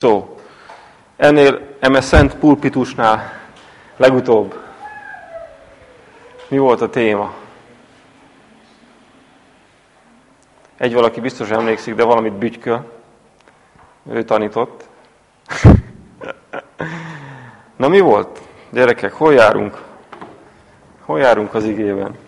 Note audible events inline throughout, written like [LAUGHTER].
szó. Ennél, eme szent pulpitusnál legutóbb mi volt a téma? Egy valaki biztos emlékszik, de valamit bütyköl. Ő tanított. [LAUGHS] Na mi volt? Gyerekek, hol járunk? Hol járunk az igében?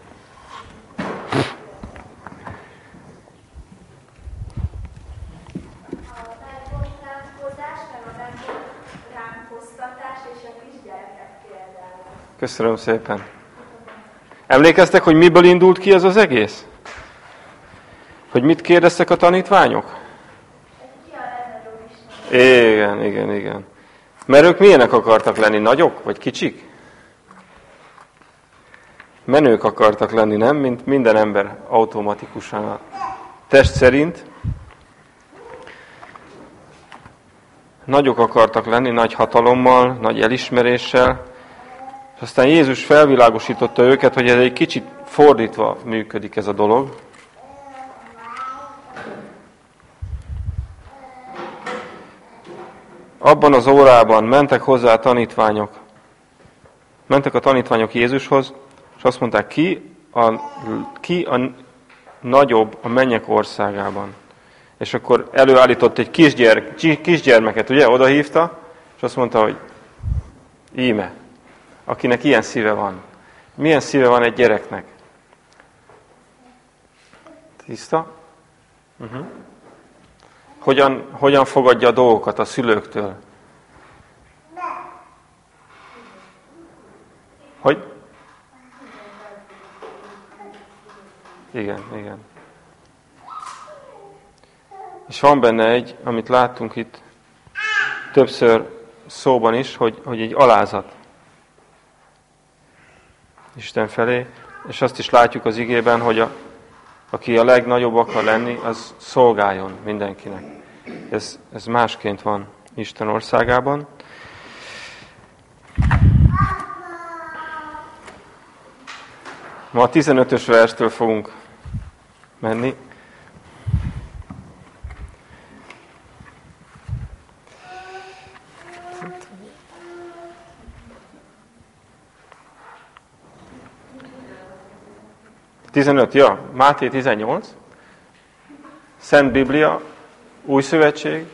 Köszönöm szépen. Emlékeztek, hogy miből indult ki ez az egész? Hogy mit kérdeztek a tanítványok? Igen, igen, igen. Mert ők milyenek akartak lenni? Nagyok vagy kicsik? Menők akartak lenni, nem? Mint minden ember automatikusan a test szerint. Nagyok akartak lenni, nagy hatalommal, nagy elismeréssel, aztán Jézus felvilágosította őket, hogy ez egy kicsit fordítva működik ez a dolog. Abban az órában mentek hozzá a tanítványok. Mentek a tanítványok Jézushoz, és azt mondták, ki a, ki a nagyobb a mennyek országában. És akkor előállított egy kisgyermek, kisgyermeket, ugye, odahívta, és azt mondta, hogy íme, akinek ilyen szíve van. Milyen szíve van egy gyereknek? Tiszta? Uh-huh. Hogyan, hogyan fogadja a dolgokat a szülőktől? Hogy? Igen, igen. És van benne egy, amit láttunk itt többször szóban is, hogy, hogy egy alázat. Isten felé, és azt is látjuk az igében, hogy a, aki a legnagyobb akar lenni, az szolgáljon mindenkinek. Ez, ez másként van Isten országában. Ma a 15-ös verstől fogunk menni. 15, ja, Máté 18, Szent Biblia, Új Szövetség,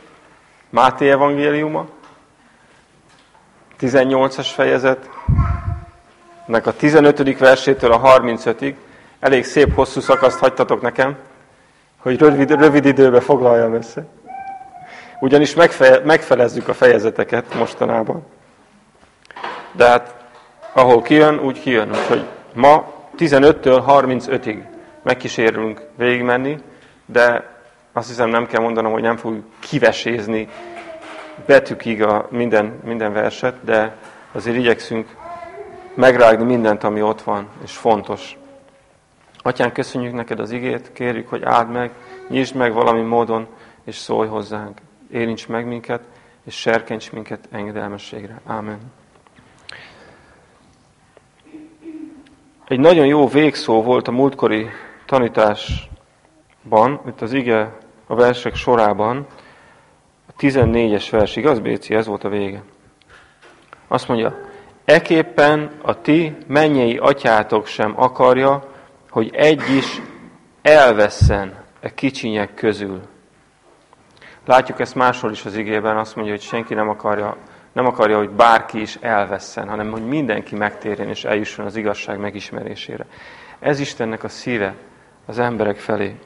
Máté evangéliuma, 18-as fejezet, nek a 15. versétől a 35-ig, elég szép hosszú szakaszt hagytatok nekem, hogy rövid, rövid időbe foglaljam össze. Ugyanis megfe, megfelezzük a fejezeteket mostanában. De hát, ahol kijön, úgy kijön. Úgyhogy ma 15-től 35-ig megkísérülünk végigmenni, de azt hiszem nem kell mondanom, hogy nem fogjuk kivesézni betűkig a minden, minden verset, de azért igyekszünk megrágni mindent, ami ott van, és fontos. Atyán, köszönjük neked az igét, kérjük, hogy áld meg, nyisd meg valami módon, és szólj hozzánk. Érints meg minket, és serkents minket engedelmességre. Ámen. Egy nagyon jó végszó volt a múltkori tanításban, itt az ige a versek sorában, a 14-es vers, igaz Béci? Ez volt a vége. Azt mondja, eképpen a ti mennyei atyátok sem akarja, hogy egy is elveszen e kicsinyek közül. Látjuk ezt máshol is az igében, azt mondja, hogy senki nem akarja nem akarja, hogy bárki is elvesszen, hanem hogy mindenki megtérjen és eljusson az igazság megismerésére. Ez Istennek a szíve az emberek felé.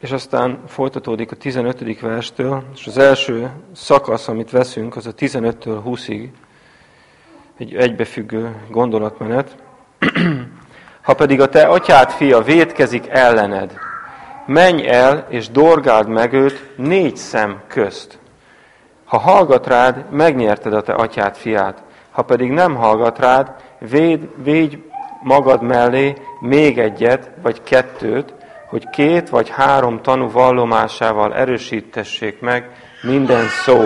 És aztán folytatódik a 15. verstől, és az első szakasz, amit veszünk, az a 15-től 20-ig, egy egybefüggő gondolatmenet. [CLEARS THROAT] Ha pedig a te atyád fia védkezik ellened, menj el és dorgáld meg őt négy szem közt. Ha hallgat rád, megnyerted a te atyád fiát. Ha pedig nem hallgat rád, véd, védj magad mellé még egyet, vagy kettőt, hogy két vagy három tanú vallomásával erősítessék meg minden szó.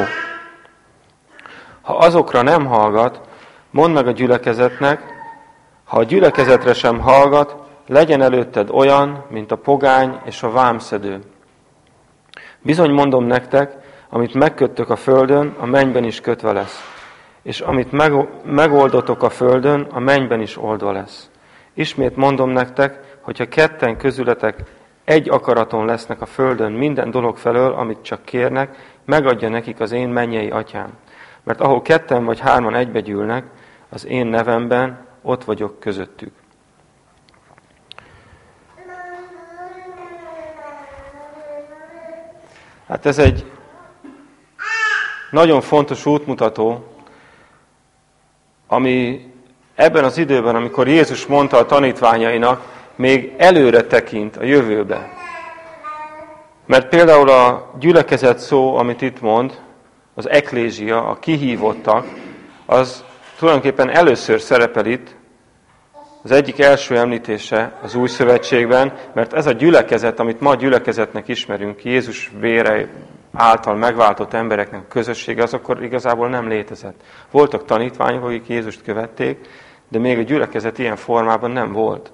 Ha azokra nem hallgat, mondd meg a gyülekezetnek, ha a gyülekezetre sem hallgat, legyen előtted olyan, mint a pogány és a vámszedő. Bizony mondom nektek, amit megköttök a földön, a mennyben is kötve lesz. És amit meg, megoldotok a földön, a mennyben is oldva lesz. Ismét mondom nektek, hogyha ketten közületek egy akaraton lesznek a földön minden dolog felől, amit csak kérnek, megadja nekik az én mennyei atyám. Mert ahol ketten vagy hárman egybegyűlnek, az én nevemben ott vagyok közöttük. Hát ez egy nagyon fontos útmutató, ami ebben az időben, amikor Jézus mondta a tanítványainak, még előre tekint a jövőbe. Mert például a gyülekezet szó, amit itt mond, az eklézia, a kihívottak, az tulajdonképpen először szerepel itt, az egyik első említése az új szövetségben, mert ez a gyülekezet, amit ma gyülekezetnek ismerünk, Jézus vére által megváltott embereknek a közössége, az akkor igazából nem létezett. Voltak tanítványok, akik Jézust követték, de még a gyülekezet ilyen formában nem volt.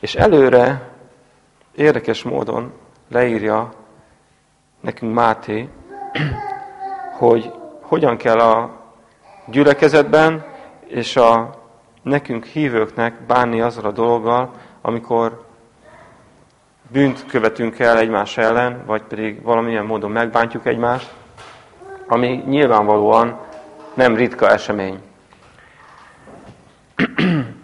És előre érdekes módon leírja nekünk Máté, hogy hogyan kell a gyülekezetben és a nekünk hívőknek bánni azzal a dologgal, amikor bűnt követünk el egymás ellen, vagy pedig valamilyen módon megbántjuk egymást, ami nyilvánvalóan nem ritka esemény. [CLEARS THROAT]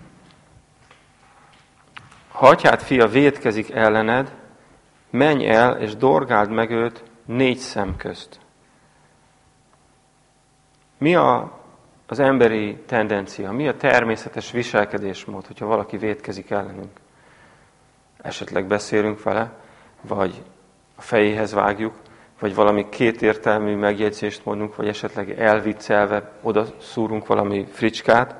Ha atyád fia védkezik ellened, menj el és dorgáld meg őt négy szem közt. Mi a, az emberi tendencia, mi a természetes viselkedésmód, hogyha valaki védkezik ellenünk? Esetleg beszélünk vele, vagy a fejéhez vágjuk, vagy valami kétértelmű megjegyzést mondunk, vagy esetleg elviccelve oda szúrunk valami fricskát,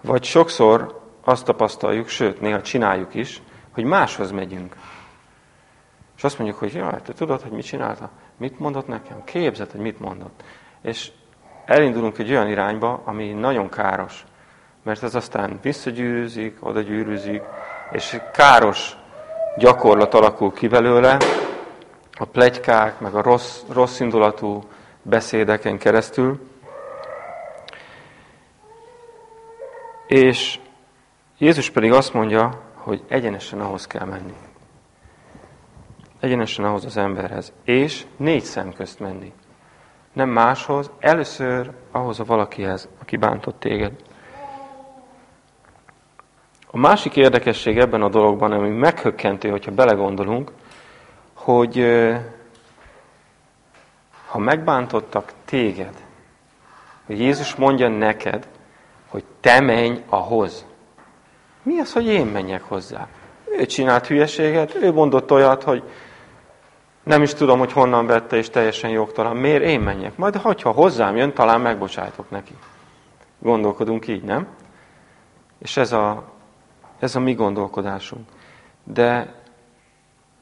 vagy sokszor azt tapasztaljuk, sőt, néha csináljuk is, hogy máshoz megyünk. És azt mondjuk, hogy jaj, te tudod, hogy mit csinálta? Mit mondott nekem? Képzeld, hogy mit mondott. És elindulunk egy olyan irányba, ami nagyon káros. Mert ez aztán visszagyűrűzik, oda gyűrűzik, és káros gyakorlat alakul ki belőle, a plegykák, meg a rossz, rossz indulatú beszédeken keresztül. És Jézus pedig azt mondja, hogy egyenesen ahhoz kell menni. Egyenesen ahhoz az emberhez. És négy szem közt menni. Nem máshoz, először ahhoz a valakihez, aki bántott téged. A másik érdekesség ebben a dologban, ami meghökkentő, hogyha belegondolunk, hogy ha megbántottak téged, hogy Jézus mondja neked, hogy te menj ahhoz. Mi az, hogy én menjek hozzá? Ő csinált hülyeséget, ő mondott olyat, hogy nem is tudom, hogy honnan vette, és teljesen jogtalan. Miért én menjek? Majd, hogyha hozzám jön, talán megbocsájtok neki. Gondolkodunk így, nem? És ez a, ez a mi gondolkodásunk. De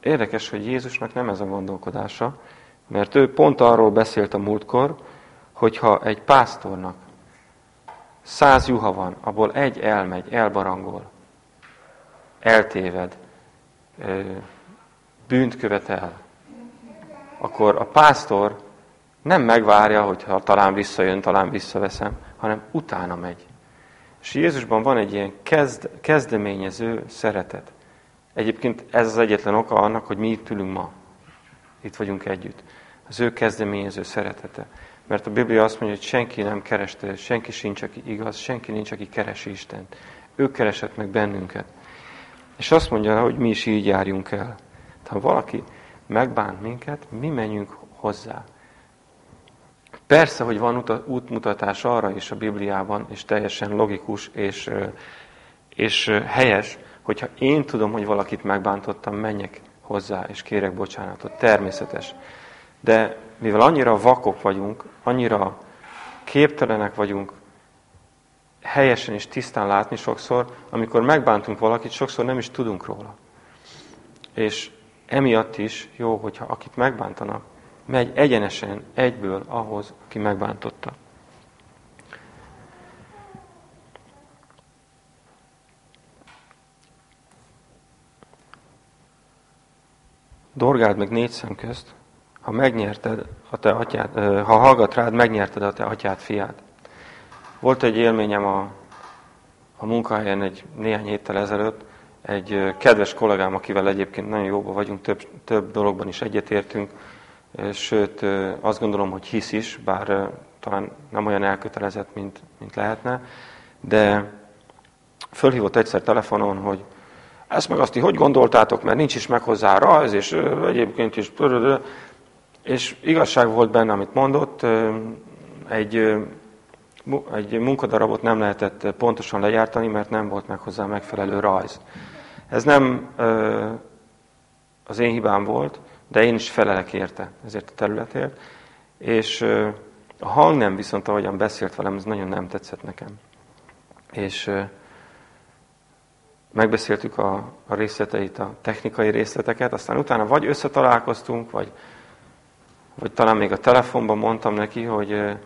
érdekes, hogy Jézusnak nem ez a gondolkodása, mert ő pont arról beszélt a múltkor, hogyha egy pásztornak száz juha van, abból egy elmegy, elbarangol, eltéved, bűnt követel, akkor a pásztor nem megvárja, hogyha talán visszajön, talán visszaveszem, hanem utána megy. És Jézusban van egy ilyen kezd, kezdeményező szeretet. Egyébként ez az egyetlen oka annak, hogy mi itt ülünk ma. Itt vagyunk együtt. Az ő kezdeményező szeretete. Mert a Biblia azt mondja, hogy senki nem kereste, senki sincs, aki igaz, senki nincs, aki keresi Istent. Ő keresett meg bennünket. És azt mondja, hogy mi is így járjunk el. Ha valaki megbánt minket, mi menjünk hozzá. Persze, hogy van útmutatás arra is a Bibliában, és teljesen logikus és, és helyes, hogyha én tudom, hogy valakit megbántottam, menjek hozzá, és kérek bocsánatot. Természetes. De mivel annyira vakok vagyunk, annyira képtelenek vagyunk helyesen és tisztán látni sokszor, amikor megbántunk valakit, sokszor nem is tudunk róla. És emiatt is jó, hogyha akit megbántanak, megy egyenesen egyből ahhoz, aki megbántotta. dorgáld meg négy szem közt, ha megnyerted a te atyád, ha hallgat rád, megnyerted a te atyád fiát. Volt egy élményem a, a munkahelyen egy néhány héttel ezelőtt, egy kedves kollégám, akivel egyébként nagyon jóban vagyunk, több, több dologban is egyetértünk, sőt azt gondolom, hogy hisz is, bár talán nem olyan elkötelezett, mint, mint lehetne, de fölhívott egyszer telefonon, hogy ezt meg azt, hogy gondoltátok, mert nincs is meg hozzá rajz, és egyébként is és igazság volt benne, amit mondott, egy, egy munkadarabot nem lehetett pontosan lejártani, mert nem volt meg hozzá megfelelő rajz. Ez nem az én hibám volt, de én is felelek érte ezért a területért, és a hang nem viszont, ahogyan beszélt velem, ez nagyon nem tetszett nekem. És megbeszéltük a, a részleteit, a technikai részleteket, aztán utána vagy összetalálkoztunk, vagy vagy talán még a telefonban mondtam neki, hogy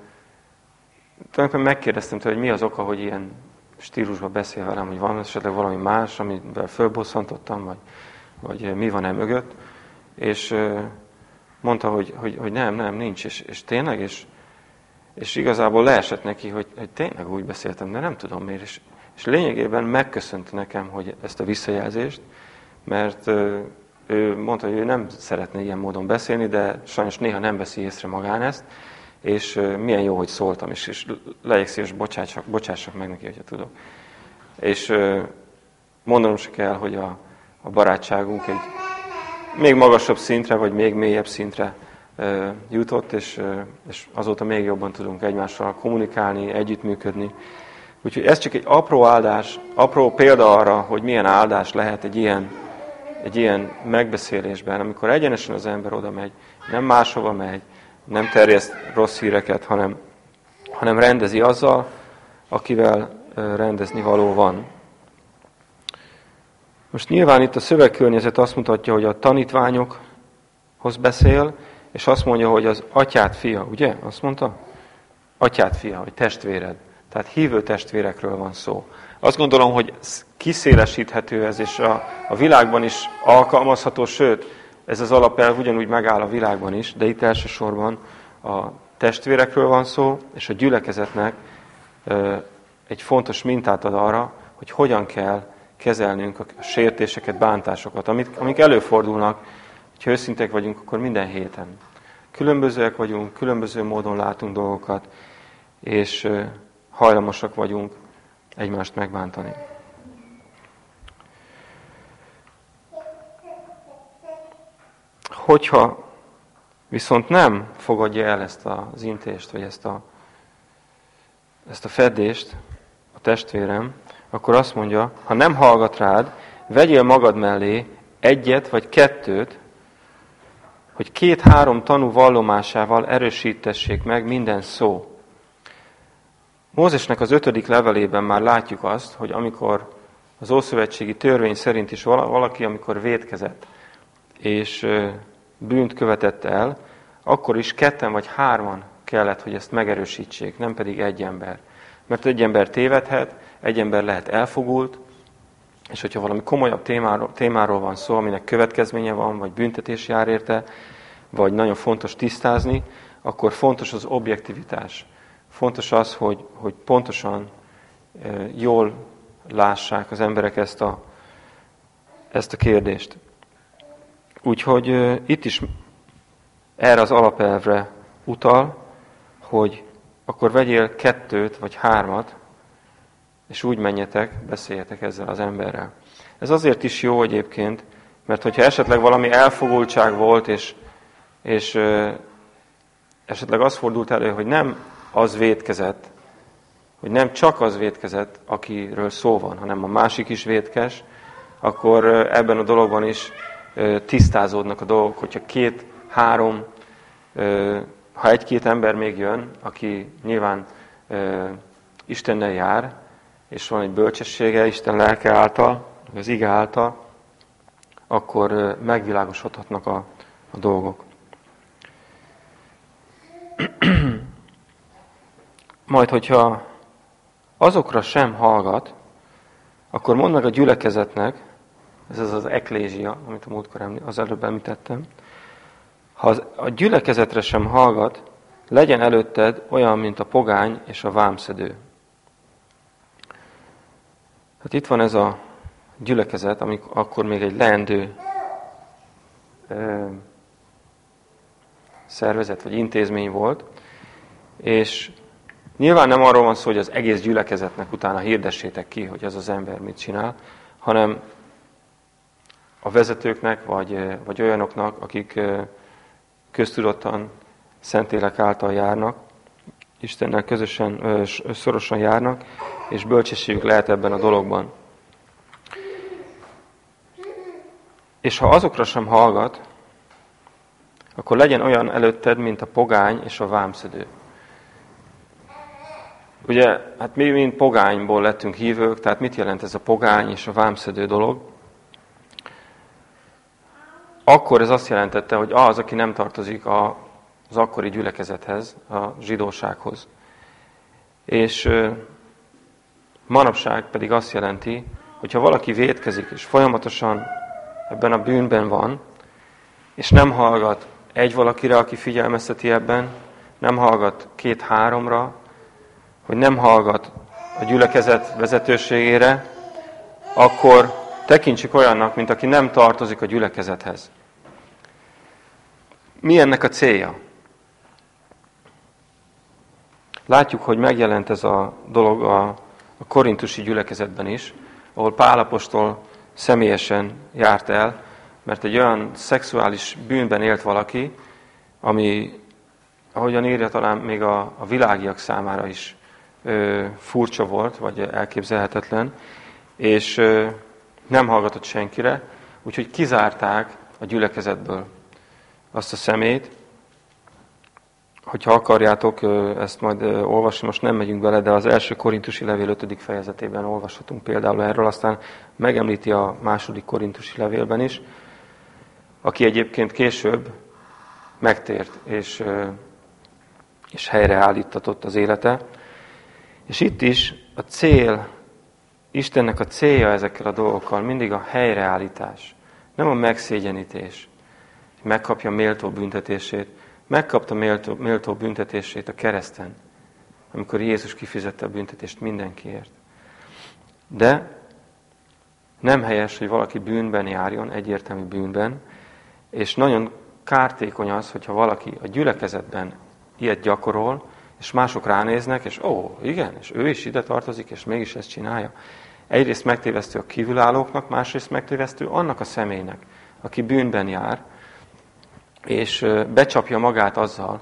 tulajdonképpen megkérdeztem tőle, hogy mi az oka, hogy ilyen stílusban beszél velem, hogy van esetleg valami más, amivel fölbosszantottam, vagy, vagy mi van e mögött. És mondta, hogy, hogy, hogy nem, nem, nincs, és, és tényleg, és, és igazából leesett neki, hogy, hogy tényleg úgy beszéltem, de nem tudom miért. És, és lényegében megköszönte nekem hogy ezt a visszajelzést, mert ő mondta, hogy ő nem szeretne ilyen módon beszélni, de sajnos néha nem veszi észre magán ezt, és milyen jó, hogy szóltam, és, és legyek szíves, bocsássak, bocsássak meg neki, hogyha tudok. És mondanom se kell, hogy a, a barátságunk egy még magasabb szintre, vagy még mélyebb szintre jutott, és, és azóta még jobban tudunk egymással kommunikálni, együttműködni. Úgyhogy ez csak egy apró áldás, apró példa arra, hogy milyen áldás lehet egy ilyen egy ilyen megbeszélésben, amikor egyenesen az ember oda megy, nem máshova megy, nem terjeszt rossz híreket, hanem, hanem rendezi azzal, akivel rendezni való van. Most nyilván itt a szövegkörnyezet azt mutatja, hogy a tanítványokhoz beszél, és azt mondja, hogy az atyát fia, ugye? Azt mondta? Atyát fia, hogy testvéred. Tehát hívő testvérekről van szó. Azt gondolom, hogy kiszélesíthető ez, és a, a világban is alkalmazható, sőt, ez az alapelv ugyanúgy megáll a világban is, de itt elsősorban a testvérekről van szó, és a gyülekezetnek egy fontos mintát ad arra, hogy hogyan kell kezelnünk a sértéseket, bántásokat, amik, amik előfordulnak, ha őszintek vagyunk, akkor minden héten. Különbözőek vagyunk, különböző módon látunk dolgokat, és hajlamosak vagyunk egymást megbántani. Hogyha viszont nem fogadja el ezt az intést, vagy ezt a, ezt a fedést, a testvérem, akkor azt mondja, ha nem hallgat rád, vegyél magad mellé egyet vagy kettőt, hogy két-három tanú vallomásával erősítessék meg minden szó. Mózesnek az ötödik levelében már látjuk azt, hogy amikor az Ószövetségi törvény szerint is valaki, amikor védkezett, és bűnt követett el, akkor is ketten vagy hárman kellett, hogy ezt megerősítsék, nem pedig egy ember. Mert egy ember tévedhet, egy ember lehet elfogult, és hogyha valami komolyabb témáról, témáról van szó, aminek következménye van, vagy büntetés jár érte, vagy nagyon fontos tisztázni, akkor fontos az objektivitás. Fontos az, hogy, hogy pontosan jól lássák az emberek ezt a, ezt a kérdést. Úgyhogy itt is erre az alapelvre utal, hogy akkor vegyél kettőt vagy hármat, és úgy menjetek, beszéljetek ezzel az emberrel. Ez azért is jó egyébként, mert hogyha esetleg valami elfogultság volt, és, és esetleg az fordult elő, hogy nem az védkezett, hogy nem csak az védkezett, akiről szó van, hanem a másik is védkes, akkor ebben a dologban is tisztázódnak a dolgok, hogyha két, három, ha egy-két ember még jön, aki nyilván Istennel jár, és van egy bölcsessége Isten lelke által, az ige által, akkor megvilágosodhatnak a, a dolgok. [CLEARS THROAT] Majd, hogyha azokra sem hallgat, akkor mondd meg a gyülekezetnek, ez az az eklézia, amit a múltkor az előbb említettem, ha a gyülekezetre sem hallgat, legyen előtted olyan, mint a pogány és a vámszedő. Hát itt van ez a gyülekezet, amikor akkor még egy leendő ö, szervezet vagy intézmény volt, és nyilván nem arról van szó, hogy az egész gyülekezetnek utána hirdessétek ki, hogy ez az ember mit csinál, hanem a vezetőknek, vagy, vagy olyanoknak, akik köztudottan Szentélek által járnak, Istennel közösen, szorosan járnak, és bölcsességük lehet ebben a dologban. És ha azokra sem hallgat, akkor legyen olyan előtted, mint a pogány és a vámszedő. Ugye, hát mi mind pogányból lettünk hívők, tehát mit jelent ez a pogány és a vámszedő dolog? Akkor ez azt jelentette, hogy az, aki nem tartozik a, az akkori gyülekezethez, a zsidósághoz. És manapság pedig azt jelenti, hogyha valaki vétkezik, és folyamatosan ebben a bűnben van, és nem hallgat egy valakire, aki figyelmezteti ebben, nem hallgat két-háromra, hogy nem hallgat a gyülekezet vezetőségére, akkor tekintsük olyannak, mint aki nem tartozik a gyülekezethez. Mi ennek a célja? Látjuk, hogy megjelent ez a dolog a, a korintusi gyülekezetben is, ahol Pálapostól személyesen járt el, mert egy olyan szexuális bűnben élt valaki, ami, ahogyan írja, talán még a, a világiak számára is ö, furcsa volt, vagy elképzelhetetlen, és ö, nem hallgatott senkire, úgyhogy kizárták a gyülekezetből azt a szemét. Hogyha akarjátok ezt majd olvasni, most nem megyünk bele, de az első korintusi levél 5. fejezetében olvashatunk például erről, aztán megemlíti a második korintusi levélben is, aki egyébként később megtért és, és helyreállítatott az élete. És itt is a cél, Istennek a célja ezekkel a dolgokkal mindig a helyreállítás, nem a megszégyenítés megkapja méltó büntetését. Megkapta méltó, méltó büntetését a kereszten, amikor Jézus kifizette a büntetést mindenkiért. De nem helyes, hogy valaki bűnben járjon, egyértelmű bűnben, és nagyon kártékony az, hogyha valaki a gyülekezetben ilyet gyakorol, és mások ránéznek, és ó, igen, és ő is ide tartozik, és mégis ezt csinálja. Egyrészt megtévesztő a kívülállóknak, másrészt megtévesztő annak a személynek, aki bűnben jár, és becsapja magát azzal,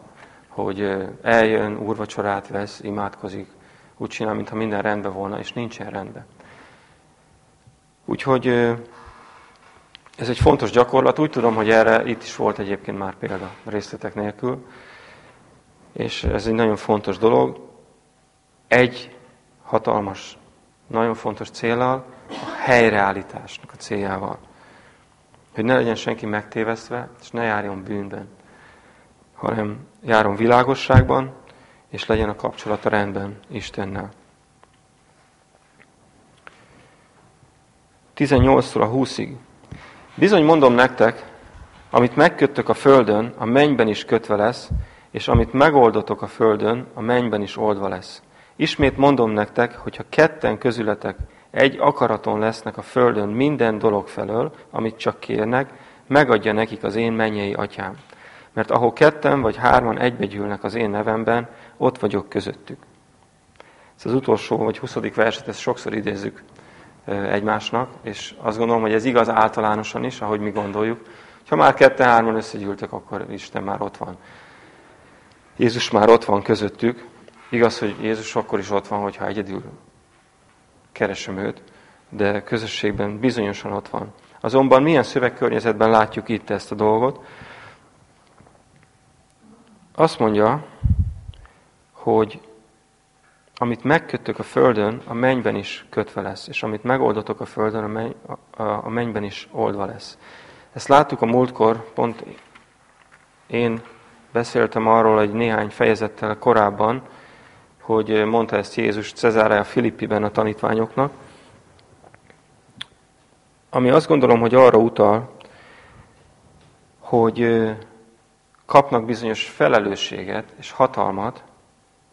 hogy eljön, úrvacsorát vesz, imádkozik, úgy csinál, mintha minden rendben volna, és nincsen rendben. Úgyhogy ez egy fontos gyakorlat. Úgy tudom, hogy erre itt is volt egyébként már példa részletek nélkül. És ez egy nagyon fontos dolog. Egy hatalmas, nagyon fontos célral, a helyreállításnak a céljával. Hogy ne legyen senki megtévesztve, és ne járjon bűnben, hanem járjon világosságban, és legyen a kapcsolata rendben Istennel. 18-tól a 20-ig. Bizony mondom nektek, amit megköttök a földön, a mennyben is kötve lesz, és amit megoldotok a földön, a mennyben is oldva lesz. Ismét mondom nektek, hogy ha ketten közületek egy akaraton lesznek a földön minden dolog felől, amit csak kérnek, megadja nekik az én mennyei atyám. Mert ahol ketten vagy hárman egybegyűlnek az én nevemben, ott vagyok közöttük. Ez az utolsó vagy huszadik verset, ezt sokszor idézzük egymásnak, és azt gondolom, hogy ez igaz általánosan is, ahogy mi gondoljuk. Ha már ketten-hárman összegyűltek, akkor Isten már ott van. Jézus már ott van közöttük. Igaz, hogy Jézus akkor is ott van, hogyha egyedül keresem őt, de közösségben bizonyosan ott van. Azonban milyen szövegkörnyezetben látjuk itt ezt a dolgot? Azt mondja, hogy amit megkötök a földön, a mennyben is kötve lesz, és amit megoldotok a földön, a, menny, a, mennyben is oldva lesz. Ezt láttuk a múltkor, pont én beszéltem arról egy néhány fejezettel korábban, hogy mondta ezt Jézus Cezárája Filippiben a tanítványoknak. ami azt gondolom, hogy arra utal, hogy kapnak bizonyos felelősséget és hatalmat,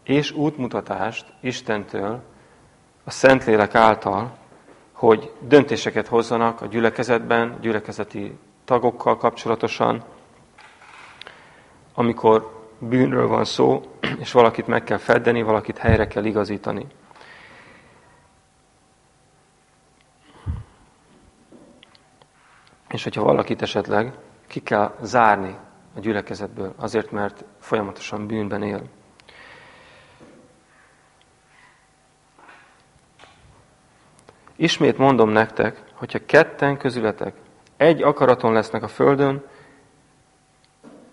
és útmutatást Istentől, a Szentlélek által, hogy döntéseket hozzanak a gyülekezetben, gyülekezeti tagokkal kapcsolatosan, amikor bűnről van szó, és valakit meg kell feddeni, valakit helyre kell igazítani. És hogyha valakit esetleg ki kell zárni a gyülekezetből, azért, mert folyamatosan bűnben él. Ismét mondom nektek, hogyha ketten közületek egy akaraton lesznek a földön,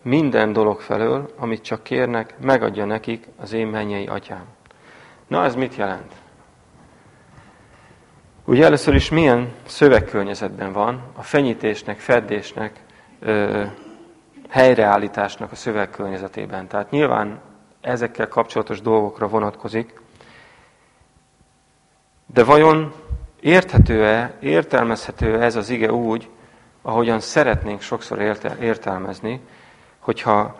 minden dolog felől, amit csak kérnek, megadja nekik az én mennyei atyám. Na, ez mit jelent? Ugye először is milyen szövegkörnyezetben van a fenyítésnek, feddésnek, ö, helyreállításnak a szövegkörnyezetében. Tehát nyilván ezekkel kapcsolatos dolgokra vonatkozik, de vajon érthető-e, értelmezhető -e ez az ige úgy, ahogyan szeretnénk sokszor értelmezni, hogyha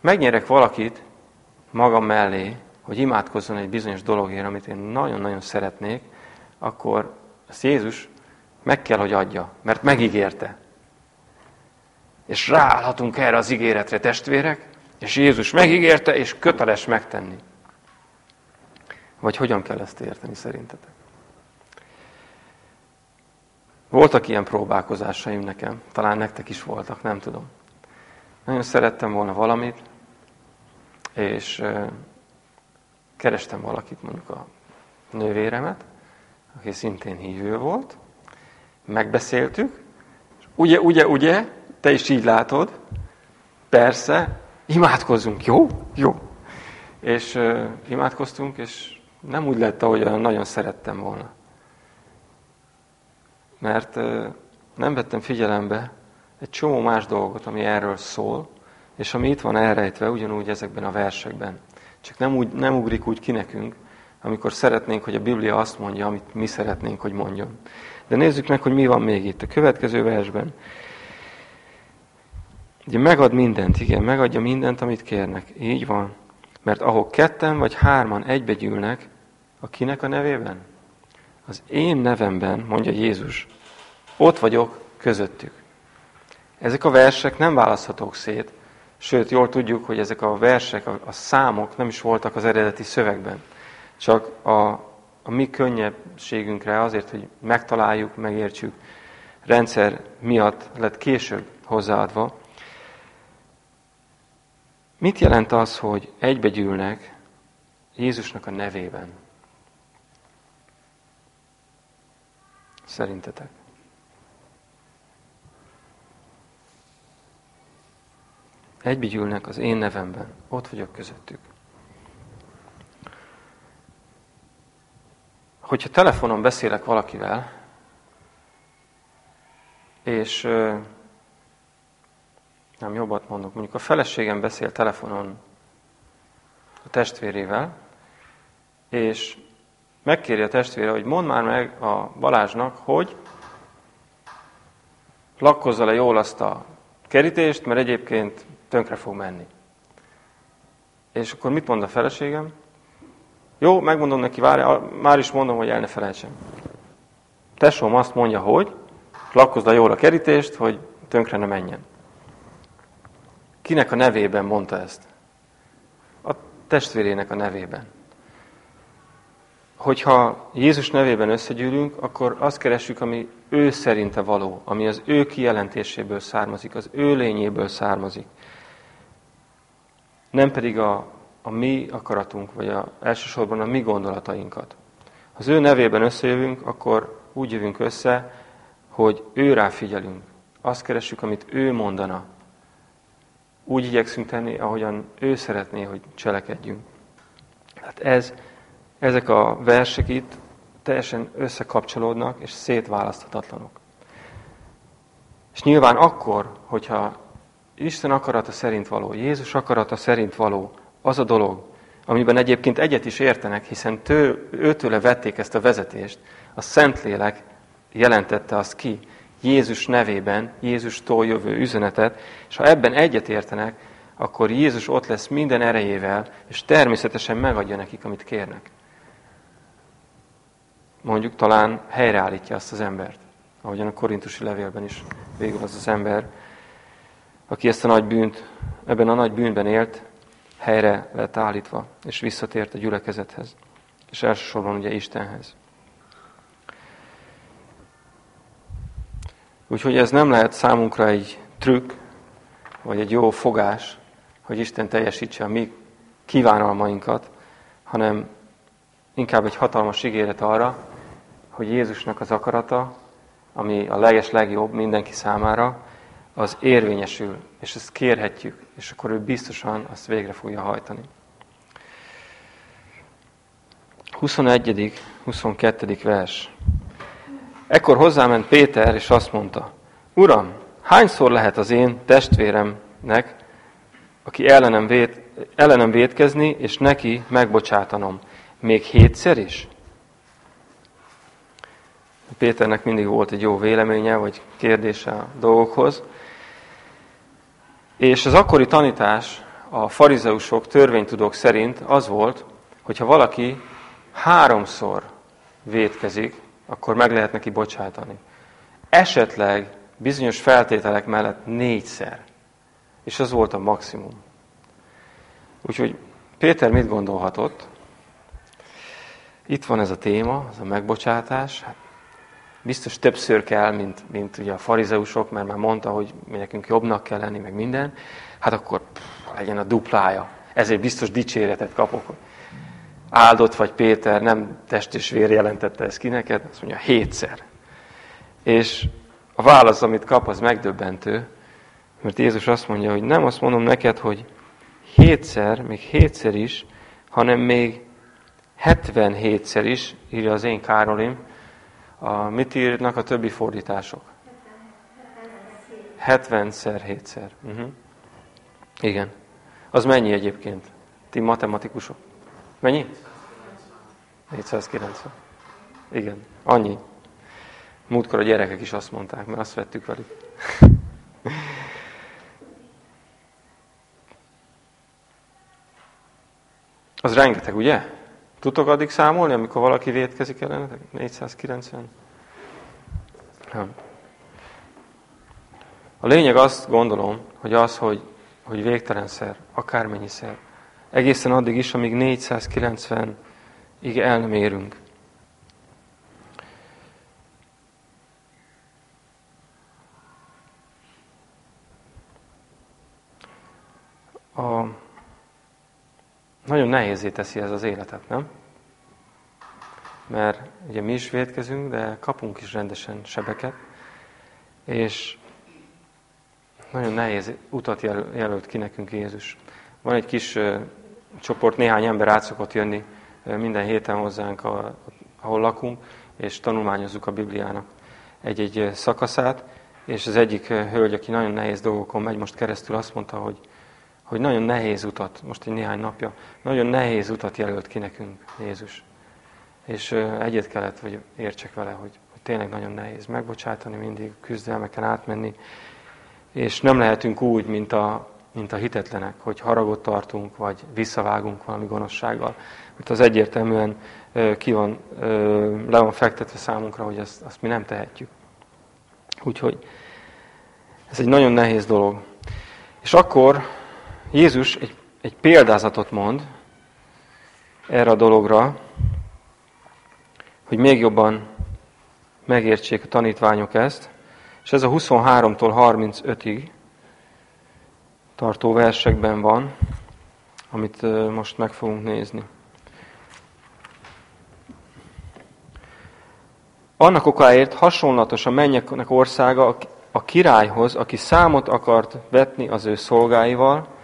megnyerek valakit magam mellé, hogy imádkozzon egy bizonyos dologért, amit én nagyon-nagyon szeretnék, akkor azt Jézus meg kell, hogy adja, mert megígérte. És ráállhatunk erre az ígéretre, testvérek, és Jézus megígérte, és köteles megtenni. Vagy hogyan kell ezt érteni szerintetek? Voltak ilyen próbálkozásaim nekem, talán nektek is voltak, nem tudom. Nagyon szerettem volna valamit, és kerestem valakit, mondjuk a nővéremet, aki szintén hívő volt, megbeszéltük, ugye, ugye, ugye, te is így látod, persze, imádkozzunk, jó? Jó. És uh, imádkoztunk, és nem úgy lett, ahogy nagyon szerettem volna. Mert nem vettem figyelembe egy csomó más dolgot, ami erről szól, és ami itt van elrejtve ugyanúgy ezekben a versekben. Csak nem, úgy, nem ugrik úgy ki nekünk, amikor szeretnénk, hogy a Biblia azt mondja, amit mi szeretnénk, hogy mondjon. De nézzük meg, hogy mi van még itt. A következő versben. Ugye megad mindent, igen, megadja mindent, amit kérnek. Így van. Mert ahol ketten vagy hárman egybegyűlnek, a kinek a nevében? Az én nevemben, mondja Jézus, ott vagyok közöttük. Ezek a versek nem választhatók szét, sőt, jól tudjuk, hogy ezek a versek, a, a számok nem is voltak az eredeti szövegben. Csak a, a mi könnyebbségünkre azért, hogy megtaláljuk, megértsük, rendszer miatt lett később hozzáadva. Mit jelent az, hogy egybegyűlnek Jézusnak a nevében? Szerintetek? Egybe az én nevemben. Ott vagyok közöttük. Hogyha telefonon beszélek valakivel, és nem jobbat mondok, mondjuk a feleségem beszél telefonon a testvérével, és megkéri a testvére, hogy mondd már meg a Balázsnak, hogy lakkozza le jól azt a kerítést, mert egyébként tönkre fog menni. És akkor mit mond a feleségem? Jó, megmondom neki, várj, már is mondom, hogy el ne felejtsem. Tesóm azt mondja, hogy lakkozd jól a kerítést, hogy tönkre ne menjen. Kinek a nevében mondta ezt? A testvérének a nevében. Hogyha Jézus nevében összegyűlünk, akkor azt keresjük, ami ő szerinte való, ami az ő kijelentéséből származik, az ő lényéből származik nem pedig a, a mi akaratunk, vagy a, elsősorban a mi gondolatainkat. Ha az ő nevében összejövünk, akkor úgy jövünk össze, hogy ő rá figyelünk. Azt keresünk, amit ő mondana. Úgy igyekszünk tenni, ahogyan ő szeretné, hogy cselekedjünk. Hát ez, ezek a versek itt teljesen összekapcsolódnak, és szétválaszthatatlanok. És nyilván akkor, hogyha Isten akarata szerint való, Jézus akarata szerint való az a dolog, amiben egyébként egyet is értenek, hiszen tő, őtőle vették ezt a vezetést, a Szentlélek jelentette azt ki, Jézus nevében, Jézustól jövő üzenetet, és ha ebben egyetértenek, akkor Jézus ott lesz minden erejével, és természetesen megadja nekik, amit kérnek. Mondjuk talán helyreállítja azt az embert, ahogyan a korintusi levélben is végül az az ember, aki ezt a nagy bűnt, ebben a nagy bűnben élt, helyre lett állítva, és visszatért a gyülekezethez, és elsősorban ugye Istenhez. Úgyhogy ez nem lehet számunkra egy trükk, vagy egy jó fogás, hogy Isten teljesítse a mi kívánalmainkat, hanem inkább egy hatalmas ígéret arra, hogy Jézusnak az akarata, ami a leges legjobb mindenki számára, az érvényesül, és ezt kérhetjük, és akkor ő biztosan azt végre fogja hajtani. 21. 22. vers. Ekkor hozzáment Péter, és azt mondta, Uram, hányszor lehet az én testvéremnek, aki ellenem, vét, ellenem vétkezni, és neki megbocsátanom? Még hétszer is? Péternek mindig volt egy jó véleménye, vagy kérdése a dolgokhoz. És az akkori tanítás a farizeusok, törvénytudók szerint az volt, hogyha valaki háromszor vétkezik, akkor meg lehet neki bocsátani. Esetleg bizonyos feltételek mellett négyszer. És az volt a maximum. Úgyhogy Péter mit gondolhatott? Itt van ez a téma, ez a megbocsátás. Hát biztos többször kell, mint, mint ugye a farizeusok, mert már mondta, hogy nekünk jobbnak kell lenni, meg minden. Hát akkor pff, legyen a duplája. Ezért biztos dicséretet kapok. Áldott vagy Péter, nem test és vér jelentette ezt ki neked, azt mondja hétszer. És a válasz, amit kap, az megdöbbentő, mert Jézus azt mondja, hogy nem azt mondom neked, hogy hétszer, még hétszer is, hanem még 77-szer is, írja az én Károlim, a, mit írnak a többi fordítások? 70-szer, 7-szer. Uh-huh. Igen. Az mennyi egyébként? Ti matematikusok? Mennyi? 490. Igen, annyi. Múltkor a gyerekek is azt mondták, mert azt vettük velük. [LAUGHS] Az rengeteg, ugye? Tudtok addig számolni, amikor valaki vétkezik ellenetek? 490? Nem. A lényeg azt gondolom, hogy az, hogy, hogy végtelenszer, akármennyiszer, egészen addig is, amíg 490-ig el nem érünk. A nagyon nehézé teszi ez az életet, nem? Mert ugye mi is védkezünk, de kapunk is rendesen sebeket, és nagyon nehéz utat jelölt ki nekünk Jézus. Van egy kis csoport, néhány ember át szokott jönni minden héten hozzánk, ahol lakunk, és tanulmányozzuk a Bibliának egy-egy szakaszát, és az egyik hölgy, aki nagyon nehéz dolgokon megy most keresztül, azt mondta, hogy hogy nagyon nehéz utat, most egy néhány napja, nagyon nehéz utat jelölt ki nekünk Jézus. És egyet kellett, hogy értsek vele, hogy, hogy tényleg nagyon nehéz megbocsátani mindig, küzdelmeken átmenni, és nem lehetünk úgy, mint a, mint a hitetlenek, hogy haragot tartunk, vagy visszavágunk valami gonoszsággal. Mert az egyértelműen ki van, le van fektetve számunkra, hogy ezt, azt mi nem tehetjük. Úgyhogy ez egy nagyon nehéz dolog. És akkor Jézus egy, egy példázatot mond erre a dologra, hogy még jobban megértsék a tanítványok ezt, és ez a 23-tól 35-ig tartó versekben van, amit most meg fogunk nézni. Annak okáért hasonlatos a mennyeknek országa a királyhoz, aki számot akart vetni az ő szolgáival,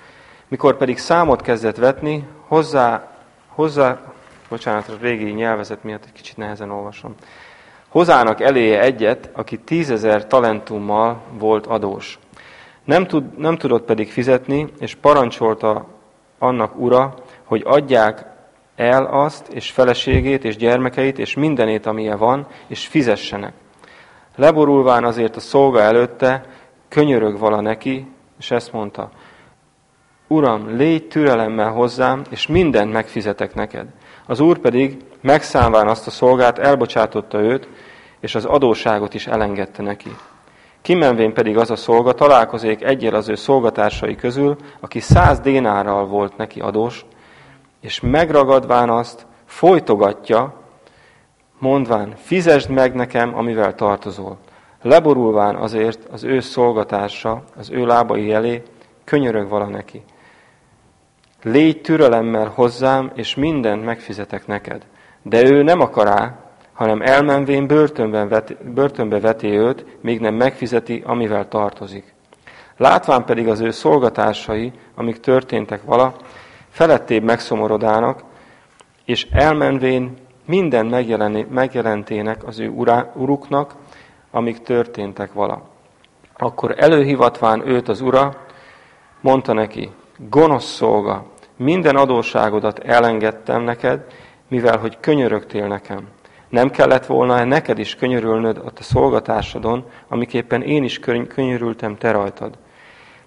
mikor pedig számot kezdett vetni, hozzá, hozzá bocsánat, a régi nyelvezet miatt egy kicsit nehezen olvasom, hozzának eléje egyet, aki tízezer talentummal volt adós. Nem, tud, nem tudott pedig fizetni, és parancsolta annak ura, hogy adják el azt, és feleségét, és gyermekeit, és mindenét, amilyen van, és fizessenek. Leborulván azért a szolga előtte, könyörög vala neki, és ezt mondta, Uram, légy türelemmel hozzám, és mindent megfizetek neked. Az úr pedig, megszámván azt a szolgát, elbocsátotta őt, és az adóságot is elengedte neki. Kimenvén pedig az a szolga találkozék egyel az ő szolgatársai közül, aki száz dénárral volt neki adós, és megragadván azt, folytogatja, mondván, fizesd meg nekem, amivel tartozol. Leborulván azért az ő szolgatársa, az ő lábai elé, könyörög vala neki. Légy türelemmel hozzám, és mindent megfizetek neked. De ő nem akará, hanem elmenvén börtönben vet, börtönbe veti őt, még nem megfizeti, amivel tartozik. Látván pedig az ő szolgatásai, amik történtek vala, felettébb megszomorodának, és elmenvén minden megjelentének az ő urá, uruknak, amik történtek vala. Akkor előhivatván őt az ura, mondta neki, gonosz szolga, minden adóságodat elengedtem neked, mivel hogy könyörögtél nekem. Nem kellett volna neked is könyörülnöd a te szolgatásodon, amiképpen én is könyörültem te rajtad.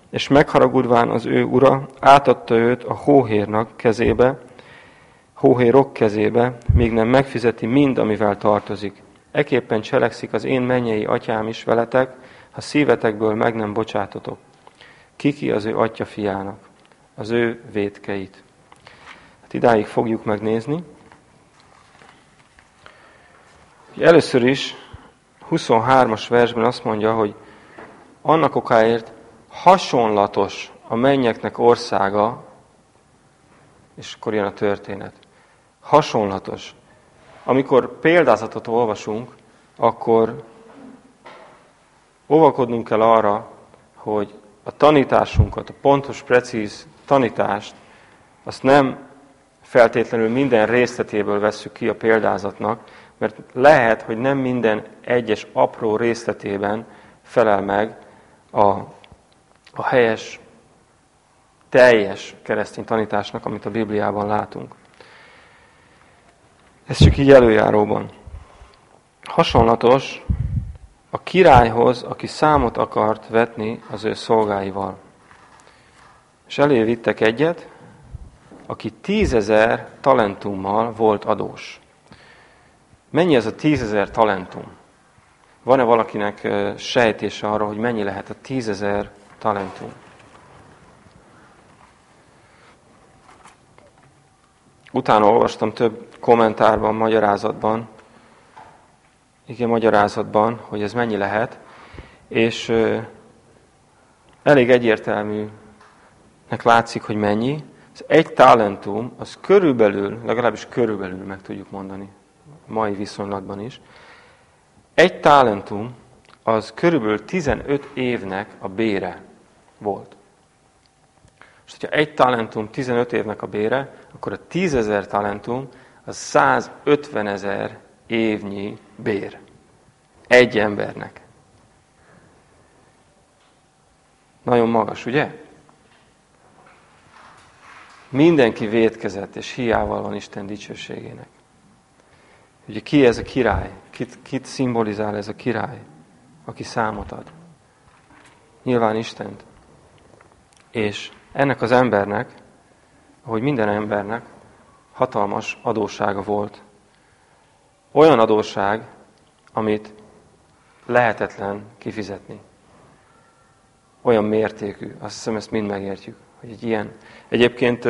És megharagudván az ő ura átadta őt a hóhérnak kezébe, hóhérok kezébe, míg nem megfizeti mind, amivel tartozik. Eképpen cselekszik az én mennyei atyám is veletek, ha szívetekből meg nem bocsátotok. Kiki az ő atya fiának, az ő védkeit. Hát idáig fogjuk megnézni. Először is 23-as versben azt mondja, hogy annak okáért hasonlatos a mennyeknek országa, és akkor jön a történet. Hasonlatos. Amikor példázatot olvasunk, akkor óvakodnunk kell arra, hogy a tanításunkat, a pontos, precíz tanítást, azt nem feltétlenül minden részletéből vesszük ki a példázatnak, mert lehet, hogy nem minden egyes apró részletében felel meg a, a helyes, teljes keresztény tanításnak, amit a Bibliában látunk. Ez csak így előjáróban. Hasonlatos a királyhoz, aki számot akart vetni az ő szolgáival. És elé vittek egyet, aki tízezer talentummal volt adós. Mennyi ez a tízezer talentum? Van-e valakinek sejtése arra, hogy mennyi lehet a tízezer talentum? Utána olvastam több kommentárban, magyarázatban, igen, magyarázatban, hogy ez mennyi lehet, és elég egyértelműnek látszik, hogy mennyi. Az egy talentum, az körülbelül, legalábbis körülbelül meg tudjuk mondani, mai viszonylatban is. Egy talentum az körülbelül 15 évnek a bére volt. És hogyha egy talentum 15 évnek a bére, akkor a 10 ezer talentum az 150 ezer évnyi bér. Egy embernek. Nagyon magas, ugye? Mindenki védkezett, és hiával van Isten dicsőségének. Ugye ki ez a király? Kit, kit szimbolizál ez a király, aki számot ad? Nyilván Istent. És ennek az embernek, ahogy minden embernek, hatalmas adóssága volt. Olyan adósság, amit lehetetlen kifizetni. Olyan mértékű. Azt hiszem, ezt mind megértjük, hogy egy ilyen. Egyébként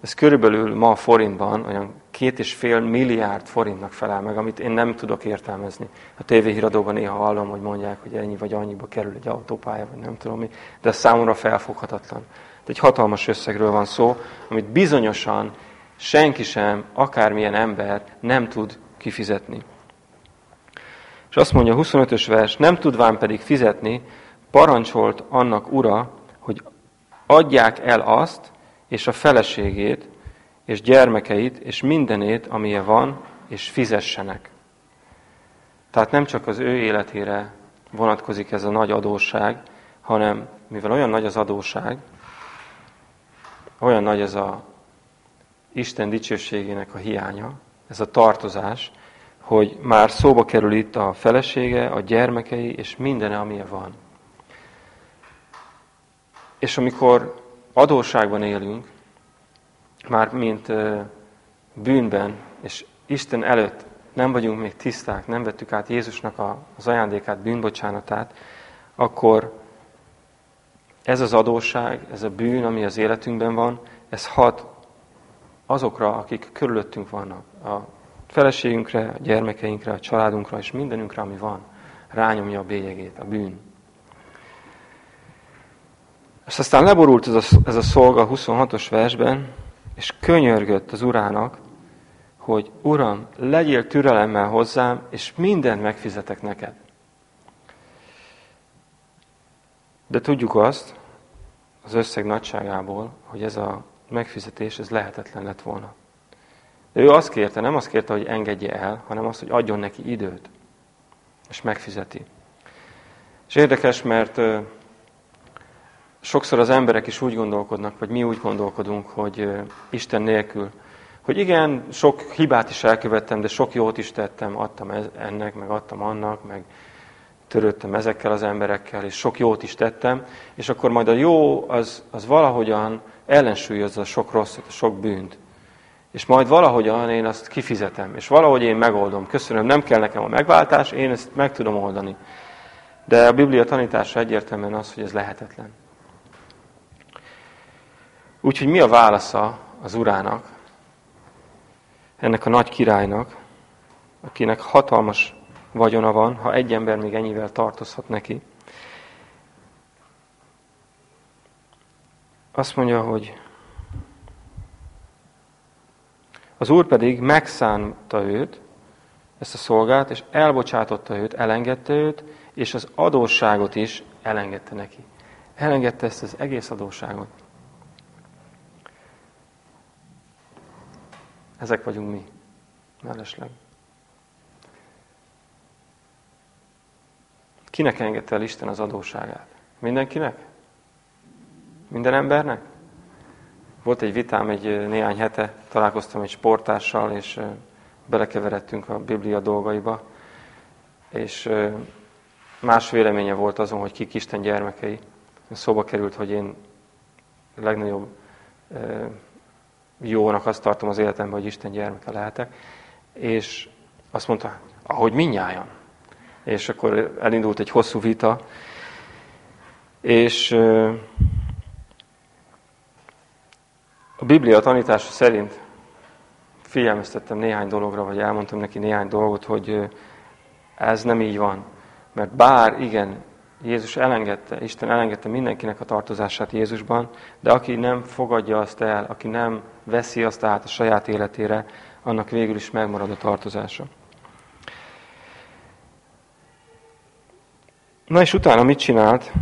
ez körülbelül ma forintban olyan két és fél milliárd forintnak felel meg, amit én nem tudok értelmezni. A tévéhíradóban néha hallom, hogy mondják, hogy ennyi vagy annyiba kerül egy autópálya, vagy nem tudom mi, de ez számomra felfoghatatlan. De egy hatalmas összegről van szó, amit bizonyosan senki sem, akármilyen ember nem tud kifizetni. És azt mondja a 25-ös vers, nem tudván pedig fizetni, parancsolt annak ura, hogy adják el azt, és a feleségét, és gyermekeit, és mindenét, amilyen van, és fizessenek. Tehát nem csak az ő életére vonatkozik ez a nagy adósság, hanem mivel olyan nagy az adósság, olyan nagy ez a Isten dicsőségének a hiánya, ez a tartozás, hogy már szóba kerül itt a felesége, a gyermekei, és minden, ami van. És amikor adósságban élünk, már mint bűnben, és Isten előtt nem vagyunk még tiszták, nem vettük át Jézusnak az ajándékát, bűnbocsánatát, akkor ez az adósság, ez a bűn, ami az életünkben van, ez hat azokra, akik körülöttünk vannak. A feleségünkre, a gyermekeinkre, a családunkra és mindenünkre, ami van. Rányomja a bélyegét, a bűn. És aztán leborult ez a, ez a szolga 26-os versben, és könyörgött az urának, hogy Uram, legyél türelemmel hozzám, és mindent megfizetek neked. De tudjuk azt, az összeg nagyságából, hogy ez a megfizetés, ez lehetetlen lett volna. De ő azt kérte, nem azt kérte, hogy engedje el, hanem azt, hogy adjon neki időt, és megfizeti. És érdekes, mert sokszor az emberek is úgy gondolkodnak, vagy mi úgy gondolkodunk, hogy Isten nélkül, hogy igen, sok hibát is elkövettem, de sok jót is tettem, adtam ennek, meg adtam annak, meg törődtem ezekkel az emberekkel, és sok jót is tettem, és akkor majd a jó az, az valahogyan ellensúlyozza a sok rosszat, a sok bűnt. És majd valahogyan én azt kifizetem, és valahogy én megoldom. Köszönöm, nem kell nekem a megváltás, én ezt meg tudom oldani. De a Biblia tanítása egyértelműen az, hogy ez lehetetlen. Úgyhogy mi a válasza az urának, ennek a nagy királynak, akinek hatalmas vagyona van, ha egy ember még ennyivel tartozhat neki. Azt mondja, hogy az úr pedig megszánta őt, ezt a szolgát, és elbocsátotta őt, elengedte őt, és az adósságot is elengedte neki. Elengedte ezt az egész adósságot. Ezek vagyunk mi, mellesleg. Kinek engedte el Isten az adóságát? Mindenkinek? Minden embernek? Volt egy vitám egy néhány hete, találkoztam egy sportással, és belekeveredtünk a Biblia dolgaiba, és más véleménye volt azon, hogy kik Isten gyermekei. Szóba került, hogy én legnagyobb jónak azt tartom az életemben, hogy Isten gyermeke lehetek. És azt mondta, ahogy minnyájan. És akkor elindult egy hosszú vita, és a Biblia tanítása szerint figyelmeztettem néhány dologra, vagy elmondtam neki néhány dolgot, hogy ez nem így van. Mert bár igen, Jézus elengedte, Isten elengedte mindenkinek a tartozását Jézusban, de aki nem fogadja azt el, aki nem veszi azt át a saját életére, annak végül is megmarad a tartozása. Na és utána mit csinált